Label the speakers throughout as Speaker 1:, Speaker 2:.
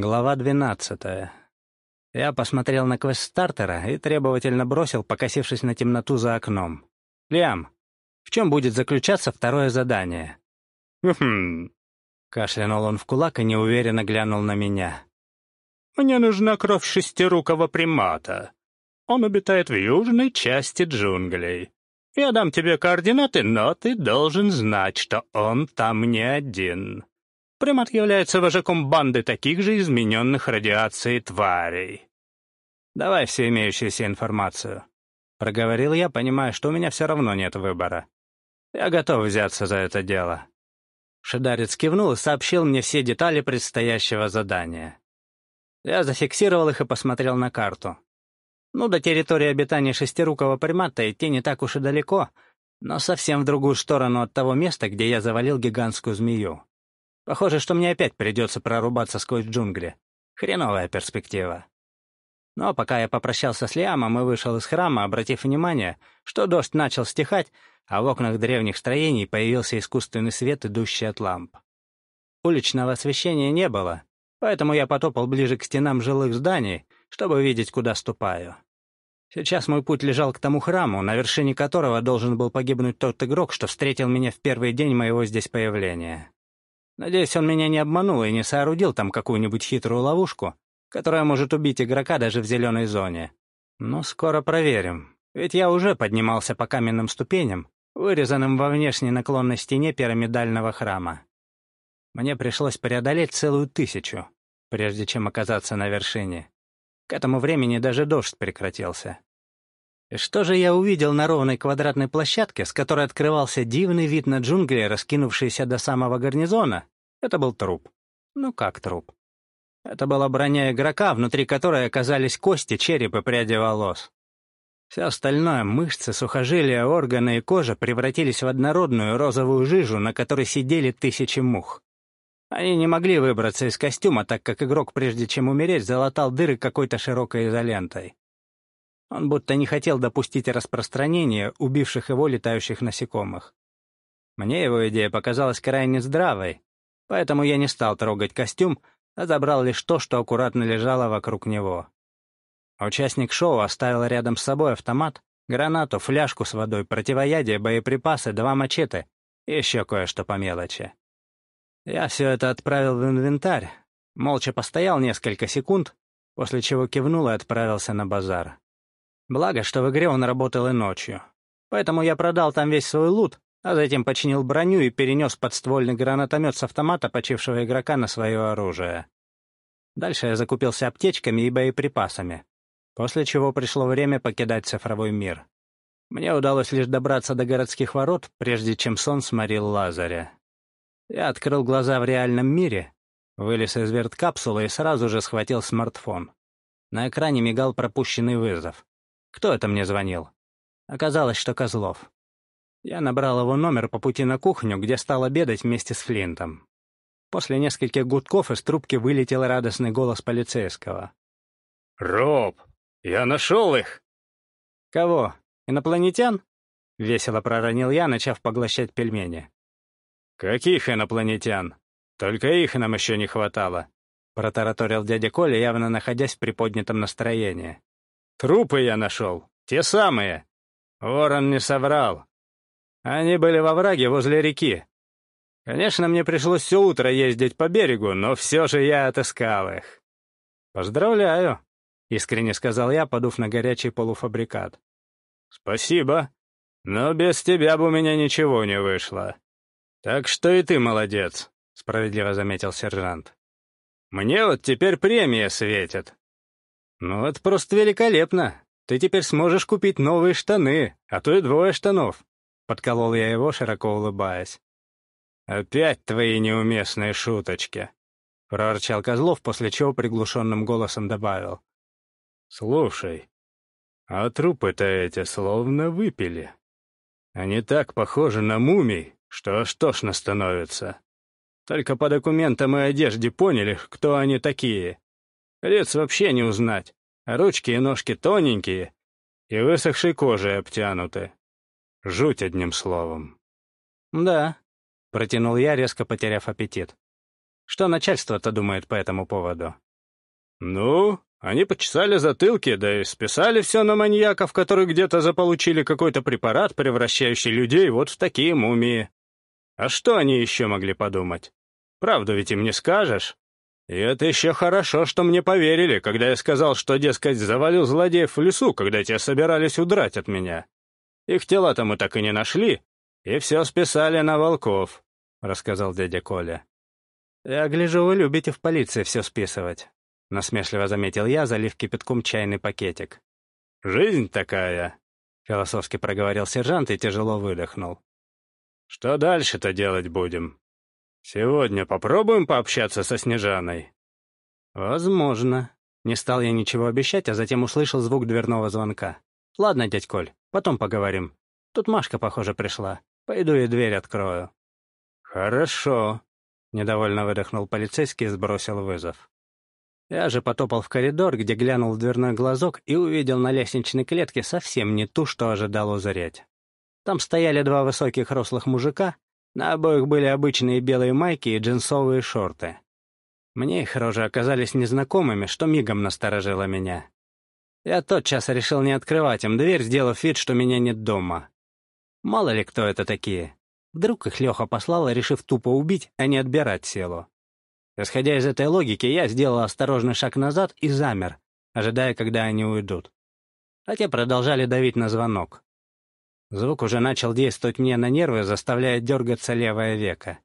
Speaker 1: Глава двенадцатая. Я посмотрел на квест-стартера и требовательно бросил, покосившись на темноту за окном. «Лиам, в чем будет заключаться второе задание?»
Speaker 2: «Хм...»
Speaker 1: Кашлянул он в кулак и неуверенно глянул на меня.
Speaker 2: «Мне нужна кровь шестирукого примата. Он обитает в южной части джунглей. Я дам тебе координаты, но ты должен знать, что он там не один. Примат является вожаком банды таких же измененных радиацией тварей.
Speaker 1: «Давай всю имеющуюся информацию», — проговорил я, понимая, что у меня все равно нет выбора. «Я готов взяться за это дело». Шидарец кивнул и сообщил мне все детали предстоящего задания. Я зафиксировал их и посмотрел на карту. Ну, до территории обитания шестирукого примата идти не так уж и далеко, но совсем в другую сторону от того места, где я завалил гигантскую змею. Похоже, что мне опять придется прорубаться сквозь джунгли. Хреновая перспектива. Но пока я попрощался с Лиамом и вышел из храма, обратив внимание, что дождь начал стихать, а в окнах древних строений появился искусственный свет, идущий от ламп. Уличного освещения не было, поэтому я потопал ближе к стенам жилых зданий, чтобы видеть, куда ступаю. Сейчас мой путь лежал к тому храму, на вершине которого должен был погибнуть тот игрок, что встретил меня в первый день моего здесь появления. Надеюсь, он меня не обманул и не соорудил там какую-нибудь хитрую ловушку, которая может убить игрока даже в зеленой зоне. Но скоро проверим, ведь я уже поднимался по каменным ступеням, вырезанным во внешней наклонной стене пирамидального храма. Мне пришлось преодолеть целую тысячу, прежде чем оказаться на вершине. К этому времени даже дождь прекратился. И что же я увидел на ровной квадратной площадке, с которой открывался дивный вид на джунгли, раскинувшиеся до самого гарнизона? Это был труп. Ну как труп? Это была броня игрока, внутри которой оказались кости, череп и пряди волос. Все остальное — мышцы, сухожилия, органы и кожа — превратились в однородную розовую жижу, на которой сидели тысячи мух. Они не могли выбраться из костюма, так как игрок, прежде чем умереть, залатал дыры какой-то широкой изолентой. Он будто не хотел допустить распространения убивших его летающих насекомых. Мне его идея показалась крайне здравой, поэтому я не стал трогать костюм, а забрал лишь то, что аккуратно лежало вокруг него. Участник шоу оставил рядом с собой автомат, гранату, фляжку с водой, противоядие, боеприпасы, два мачете и еще кое-что по мелочи. Я все это отправил в инвентарь, молча постоял несколько секунд, после чего кивнул и отправился на базар. Благо, что в игре он работал и ночью. Поэтому я продал там весь свой лут, а затем починил броню и перенес подствольный гранатомет с автомата почившего игрока на свое оружие. Дальше я закупился аптечками и боеприпасами, после чего пришло время покидать цифровой мир. Мне удалось лишь добраться до городских ворот, прежде чем сон сморил Лазаря. Я открыл глаза в реальном мире, вылез из верткапсулы и сразу же схватил смартфон. На экране мигал пропущенный вызов. Кто это мне звонил? Оказалось, что Козлов. Я набрал его номер по пути на кухню, где стал обедать вместе с Флинтом. После нескольких гудков из трубки вылетел радостный голос полицейского.
Speaker 2: «Роб, я нашел их!»
Speaker 1: «Кого? Инопланетян?» — весело проронил я, начав поглощать пельмени.
Speaker 2: «Каких инопланетян? Только их нам еще не хватало», — протараторил дядя Коля, явно находясь в приподнятом настроении. Трупы я нашел. Те самые. Ворон не соврал. Они были во враге возле реки. Конечно, мне пришлось все утро ездить по берегу, но все же я отыскал их. «Поздравляю», — искренне сказал я, подув на горячий полуфабрикат. «Спасибо, но без тебя бы у меня ничего не вышло. Так что и ты молодец», — справедливо заметил сержант. «Мне вот теперь премия светит. «Ну, это просто великолепно. Ты теперь сможешь купить новые штаны, а то и двое штанов», — подколол я его, широко улыбаясь. «Опять твои неуместные шуточки», — проворчал Козлов, после чего приглушенным голосом добавил. «Слушай, а трупы-то эти словно выпили. Они так похожи на мумий, что аж тошно становится. Только по документам и одежде поняли, кто они такие. Лиц вообще не узнать, а ручки и ножки тоненькие и высохшей кожей обтянуты. Жуть одним словом. «Да», — протянул я, резко потеряв аппетит. «Что начальство-то думает по этому поводу? «Ну, они почесали затылки, да и списали все на маньяков, которые где-то заполучили какой-то препарат, превращающий людей вот в такие мумии. А что они еще могли подумать? Правду ведь им не скажешь. И это еще хорошо, что мне поверили, когда я сказал, что, дескать, завалил злодеев в лесу, когда те собирались удрать от меня. Их тела-то мы так и не нашли, и все списали на волков», — рассказал дядя Коля.
Speaker 1: «Я гляжу, вы любите в полиции все списывать», — насмешливо заметил я, залив кипятком чайный пакетик.
Speaker 2: «Жизнь такая», —
Speaker 1: философски проговорил сержант и тяжело выдохнул.
Speaker 2: «Что дальше-то делать будем? Сегодня попробуем пообщаться со Снежаной?»
Speaker 1: «Возможно». Не стал я ничего обещать, а затем услышал звук дверного звонка. «Ладно, дядь Коль, потом поговорим. Тут Машка, похоже, пришла. Пойду и дверь открою».
Speaker 2: «Хорошо», — недовольно выдохнул полицейский и сбросил вызов.
Speaker 1: Я же потопал в коридор, где глянул в дверной глазок и увидел на лестничной клетке совсем не ту, что ожидал узреть. Там стояли два высоких рослых мужика, на обоих были обычные белые майки и джинсовые шорты. Мне их рожи оказались незнакомыми, что мигом насторожило меня. Я тотчас решил не открывать им дверь, сделав вид, что меня нет дома. Мало ли кто это такие. Вдруг их Леха послала, решив тупо убить, а не отбирать селу. Исходя из этой логики, я сделал осторожный шаг назад и замер, ожидая, когда они уйдут. А те продолжали давить на звонок. Звук уже начал действовать мне на нервы, заставляя дергаться левое веко.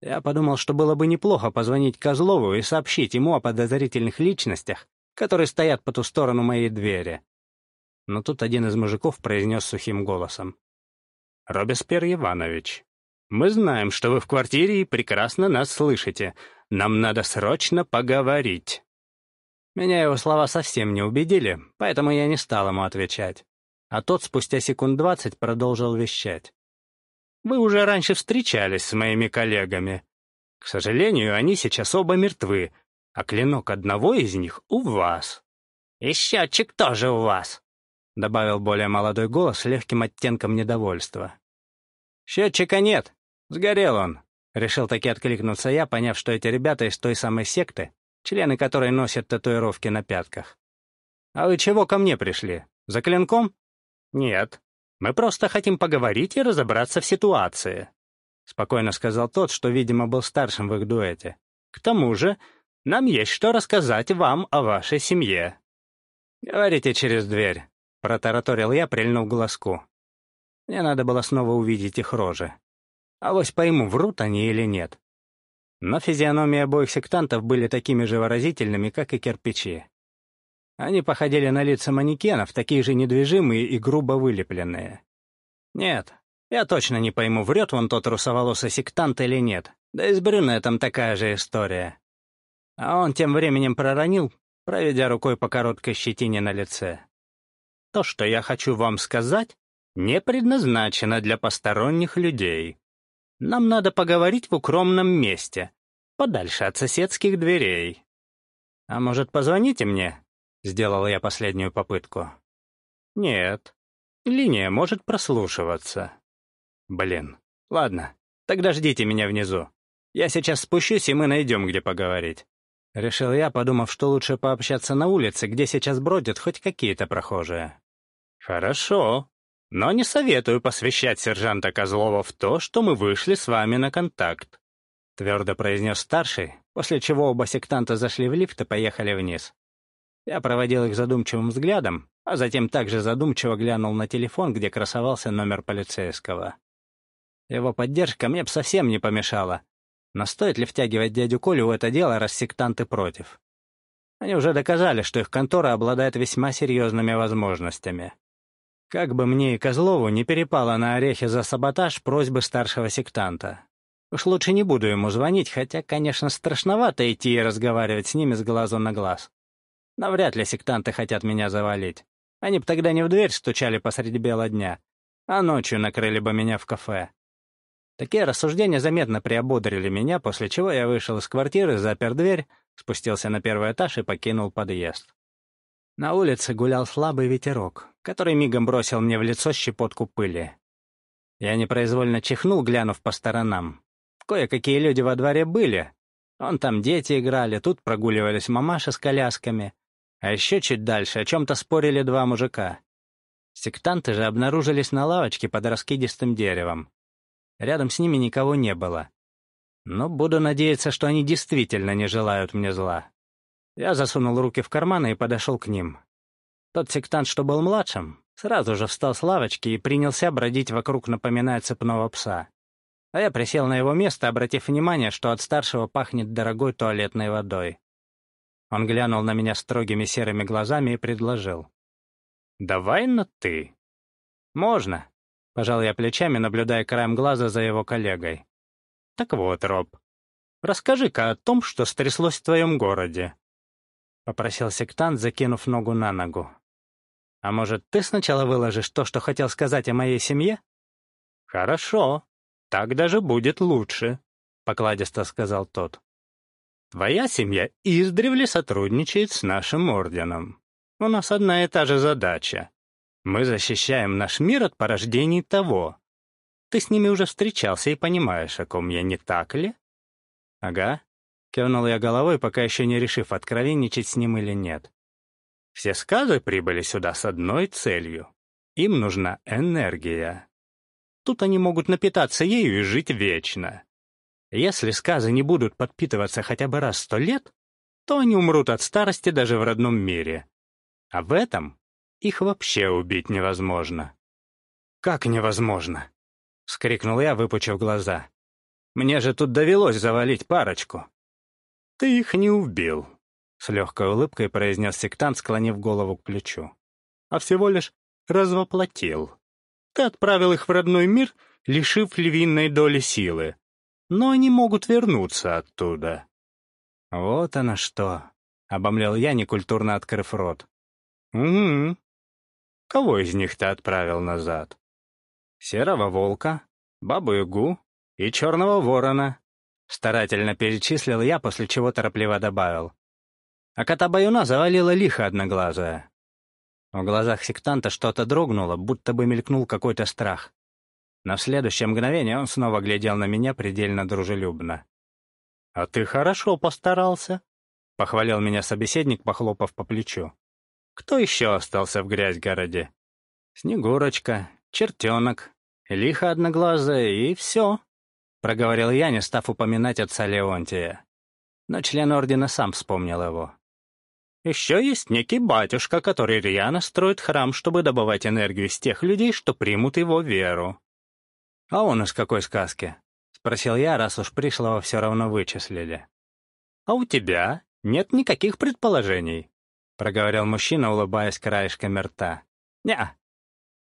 Speaker 1: Я подумал, что было бы неплохо позвонить Козлову и сообщить ему о подозрительных личностях, которые стоят по ту сторону моей двери. Но тут один из мужиков произнес сухим голосом. «Робеспьер Иванович, мы знаем, что вы в квартире и прекрасно нас слышите. Нам надо срочно поговорить». Меня его слова совсем не убедили, поэтому я не стал ему отвечать. А тот спустя секунд двадцать продолжил вещать. «Вы уже раньше встречались с моими коллегами. К сожалению, они сейчас оба мертвы, а клинок одного из них у вас. И счетчик тоже у вас», — добавил более молодой голос с легким оттенком недовольства. «Счетчика нет. Сгорел он», — решил таки откликнуться я, поняв, что эти ребята из той самой секты, члены которой носят татуировки на пятках. «А вы чего ко мне пришли? За клинком?» «Нет. Мы просто хотим поговорить и разобраться в ситуации», — спокойно сказал тот, что, видимо, был старшим в их дуэте. «К тому же, нам есть что рассказать вам о вашей семье». «Говорите через дверь», — протараторил я, прильнув глазку. Мне надо было снова увидеть их рожи. А вось пойму, врут они или нет. Но физиономии обоих сектантов были такими же выразительными, как и кирпичи. Они походили на лица манекенов, такие же недвижимые и грубо вылепленные. Нет, я точно не пойму, врет вон тот русоволосый сектант или нет. Да и с брюнетом такая же история. А он тем временем проронил, проведя рукой по короткой щетине на лице. То, что я хочу вам сказать, не предназначена для посторонних людей. Нам надо поговорить в укромном месте, подальше от соседских дверей. А может, позвоните мне? Сделал я последнюю попытку. Нет. Линия может прослушиваться. Блин. Ладно, тогда ждите меня внизу. Я сейчас спущусь, и мы найдем, где поговорить. Решил я, подумав, что лучше пообщаться на улице, где сейчас бродят хоть какие-то прохожие. Хорошо, но не советую посвящать сержанта Козлова в то, что мы вышли с вами на контакт», — твердо произнес старший, после чего оба сектанта зашли в лифт и поехали вниз. Я проводил их задумчивым взглядом, а затем также задумчиво глянул на телефон, где красовался номер полицейского. Его поддержка мне бы совсем не помешала. Но стоит ли втягивать дядю Колю в это дело, раз сектанты против? Они уже доказали, что их контора обладает весьма серьезными возможностями. Как бы мне и Козлову не перепало на орехи за саботаж просьбы старшего сектанта. Уж лучше не буду ему звонить, хотя, конечно, страшновато идти и разговаривать с ними с глазу на глаз. Навряд ли сектанты хотят меня завалить. Они бы тогда не в дверь стучали посреди бела дня, а ночью накрыли бы меня в кафе. Такие рассуждения заметно приободрили меня, после чего я вышел из квартиры, запер дверь, спустился на первый этаж и покинул подъезд. На улице гулял слабый ветерок, который мигом бросил мне в лицо щепотку пыли. Я непроизвольно чихнул, глянув по сторонам. Кое-какие люди во дворе были, Вон там дети играли, тут прогуливались мамаши с колясками, а еще чуть дальше о чем-то спорили два мужика. Сектанты же обнаружились на лавочке под раскидистым деревом. Рядом с ними никого не было. Но буду надеяться, что они действительно не желают мне зла. Я засунул руки в карманы и подошел к ним. Тот сектант, что был младшим, сразу же встал с лавочки и принялся бродить вокруг, напоминая цепного пса. А я присел на его место, обратив внимание, что от старшего пахнет дорогой туалетной водой. Он глянул на меня строгими серыми глазами и предложил. «Давай на «ты». «Можно», — пожал я плечами, наблюдая краем глаза за его коллегой. «Так вот, Роб, расскажи-ка о том, что стряслось в твоем городе», — попросил сектант, закинув ногу на ногу. «А может, ты сначала выложишь то, что хотел сказать о моей семье?» «Хорошо», «Так даже будет лучше», — покладисто сказал тот. «Твоя семья издревле сотрудничает с нашим орденом. У нас одна и та же задача. Мы защищаем наш мир от порождений того. Ты с ними уже встречался и понимаешь, о ком я, не так ли?» «Ага», — кивнул я головой, пока еще не решив, откровенничать с ним или нет. «Все сказы прибыли сюда с одной целью. Им нужна энергия. Тут они могут напитаться ею и жить вечно. Если сказы не будут подпитываться хотя бы раз сто лет, то они умрут от старости даже в родном мире. А в этом их вообще убить невозможно. «Как невозможно?» — вскрикнул я, выпучив глаза. «Мне же тут довелось завалить парочку». «Ты их не убил», — с легкой улыбкой произнес сектант, склонив голову к плечу. «А всего лишь развоплотил». Ты отправил их в родной мир, лишив львиной доли силы. Но они могут вернуться оттуда. Вот оно что, — обомлел я, некультурно открыв рот. Угу. Кого из них ты отправил назад? Серого волка, бабу-ягу и черного ворона. Старательно перечислил я, после чего торопливо добавил. А кота-баюна завалила лихо одноглазая. В глазах сектанта что-то дрогнуло, будто бы мелькнул какой-то страх. В следующее мгновение он снова глядел на меня предельно дружелюбно. «А ты хорошо постарался», — похвалил меня собеседник, похлопав по плечу. «Кто еще остался в грязь-городе?» «Снегурочка, чертенок, лихо одноглазая и все», — проговорил я, не став упоминать отца Леонтия. Но член ордена сам вспомнил его. Еще есть некий батюшка, который рьяно строит храм, чтобы добывать энергию из тех людей, что примут его веру. «А он из какой сказки?» — спросил я, раз уж пришлого все равно вычислили. «А у тебя нет никаких предположений», — проговорил мужчина, улыбаясь краешками рта. «Не.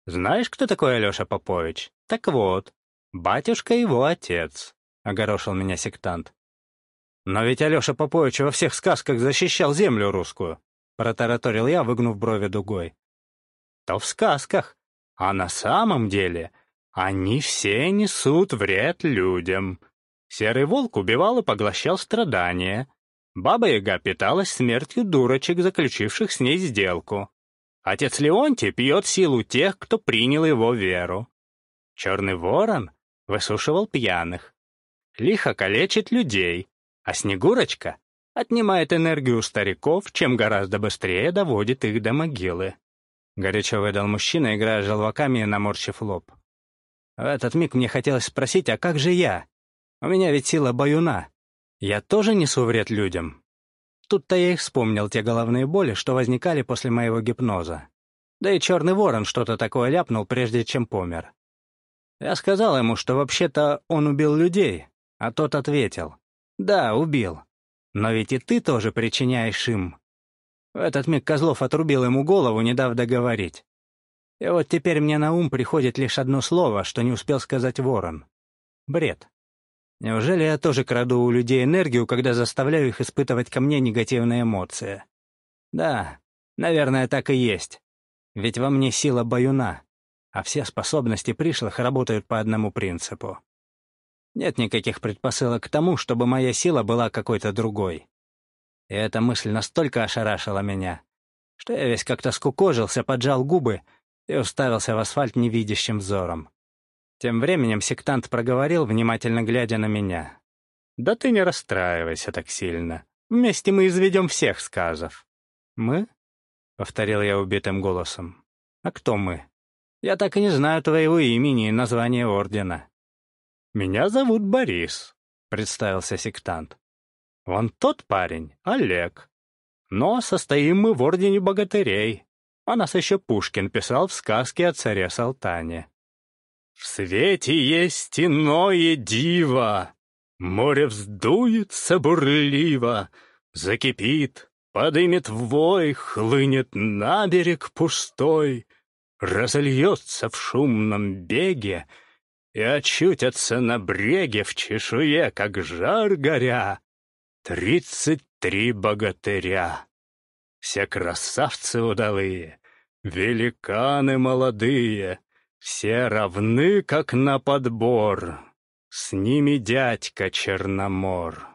Speaker 1: Знаешь, кто такой Алеша Попович? Так вот, батюшка его отец», — огорошил меня сектант. «Но ведь Алеша Попович во всех сказках защищал землю русскую», — протараторил я, выгнув брови дугой. «То в сказках, а на самом деле они все несут вред людям. Серый волк убивал и поглощал страдания. Баба-яга питалась смертью дурочек, заключивших с ней сделку. Отец Леонтий пьет силу тех, кто принял его веру. Черный ворон высушивал пьяных. Лихо калечит людей, а Снегурочка отнимает энергию стариков, чем гораздо быстрее доводит их до могилы. Горячо выдал мужчина, играя желваками и наморщив лоб. В этот миг мне хотелось спросить, а как же я? У меня ведь сила баюна. Я тоже несу вред людям. Тут-то я и вспомнил те головные боли, что возникали после моего гипноза. Да и черный ворон что-то такое ляпнул, прежде чем помер. Я сказал ему, что вообще-то он убил людей, а тот ответил. Да, убил. Но ведь и ты тоже причиняешь им. В этот миг Козлов отрубил ему голову, не дав договорить. И вот теперь мне на ум приходит лишь одно слово, что не успел сказать ворон. Бред. Неужели я тоже краду у людей энергию, когда заставляю их испытывать ко мне негативные эмоции? Да, наверное, так и есть. Ведь во мне сила баюна, а все способности пришлых работают по одному принципу. Нет никаких предпосылок к тому, чтобы моя сила была какой-то другой. И эта мысль настолько ошарашила меня, что я весь как-то скукожился, поджал губы и уставился в асфальт невидящим взором. Тем временем сектант проговорил, внимательно глядя на меня. Да ты не расстраивайся так сильно. Вместе мы изведем всех сказов. Мы? — повторил я убитым голосом. А кто мы? Я так и не знаю твоего имени и названия ордена. Меня зовут Борис, — представился сектант. Вон тот парень, Олег. Но состоим мы в ордене богатырей. А нас еще Пушкин писал в сказке о царе Салтане. В свете есть иное диво, Море вздуется бурливо, закипит, подымет вой, хлынет на берег пустой, разольется в шумном беге и очутятся на бреге в чешуе, как жар горя, тридцать три богатыря. Все красавцы удалые, великаны молодые, все равны, как на подбор. С ними дядька Черномор.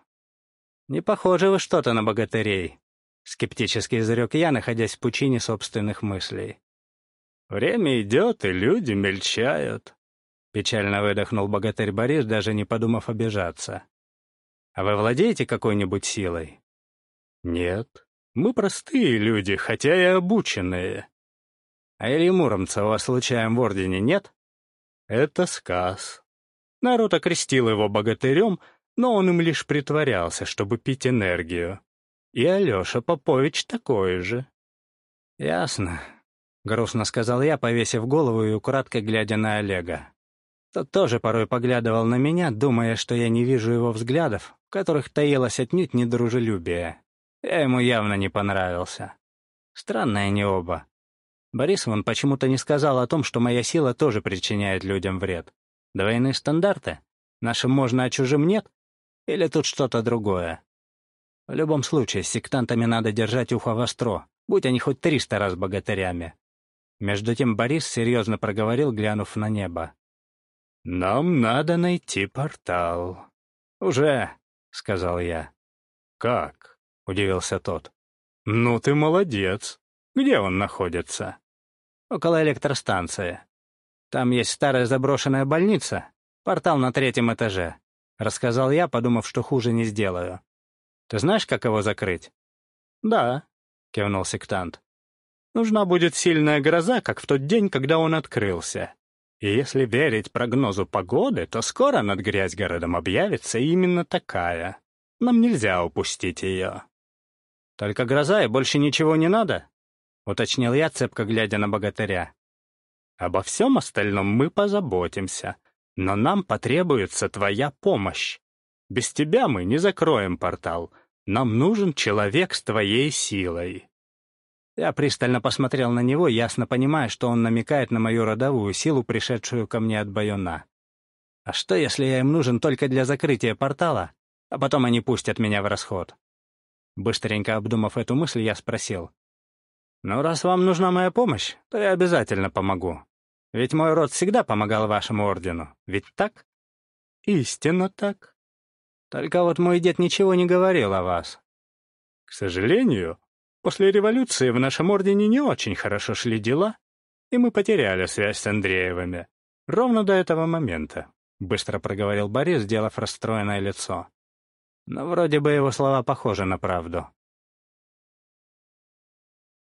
Speaker 1: Не похоже вы что-то на богатырей, скептически изрек я, находясь в пучине собственных мыслей. Время идет, и люди мельчают. Печально выдохнул богатырь Борис, даже не подумав обижаться. А вы владеете какой-нибудь силой? Нет. Мы простые люди, хотя и обученные. А Ильи вас случаем в Ордене нет? Это сказ. Народ окрестил его богатырем, но он им лишь притворялся, чтобы пить энергию. И Алеша Попович такой же. Ясно. Грустно сказал я, повесив голову и украдкой глядя на Олега. Тот тоже порой поглядывал на меня, думая, что я не вижу его взглядов, в которых таилось отнюдь недружелюбие. Я ему явно не понравился. Странные они оба. Борис он почему-то не сказал о том, что моя сила тоже причиняет людям вред. Двойные стандарты? Нашим можно, а чужим нет? Или тут что-то другое? В любом случае, с сектантами надо держать ухо востро, будь они хоть триста раз богатырями. Между тем Борис серьезно проговорил, глянув на небо. «Нам надо найти портал». «Уже», — сказал я. «Как?» — удивился тот. «Ну ты молодец. Где он находится?» «Около электростанции. Там есть старая заброшенная больница, портал на третьем этаже», — рассказал я, подумав, что хуже не сделаю. «Ты знаешь, как его закрыть?» «Да», — кивнул сектант. «Нужна будет сильная гроза, как в тот день, когда он открылся. И если верить прогнозу погоды, то скоро над Грязьгородом объявится именно такая. Нам нельзя упустить ее». «Только гроза и больше ничего не надо?» — уточнил я, цепко глядя на богатыря. «Обо всем остальном мы позаботимся, но нам потребуется твоя помощь. Без тебя мы не закроем портал. Нам нужен человек с твоей силой». Я пристально посмотрел на него, ясно понимая, что он намекает на мою родовую силу, пришедшую ко мне от Байона. А что, если я им нужен только для закрытия портала, а потом они пустят меня в расход? Быстренько обдумав эту мысль, я спросил. «Ну, раз вам нужна моя помощь, то я обязательно помогу. Ведь мой род всегда помогал вашему ордену, ведь так?» «Истинно так. Только вот мой дед ничего не говорил о вас». «К сожалению, после революции в нашем ордене не очень хорошо шли дела, и мы потеряли связь с Андреевыми. Ровно до этого момента», — быстро проговорил Борис, сделав расстроенное лицо. Но вроде бы его слова похожи на правду.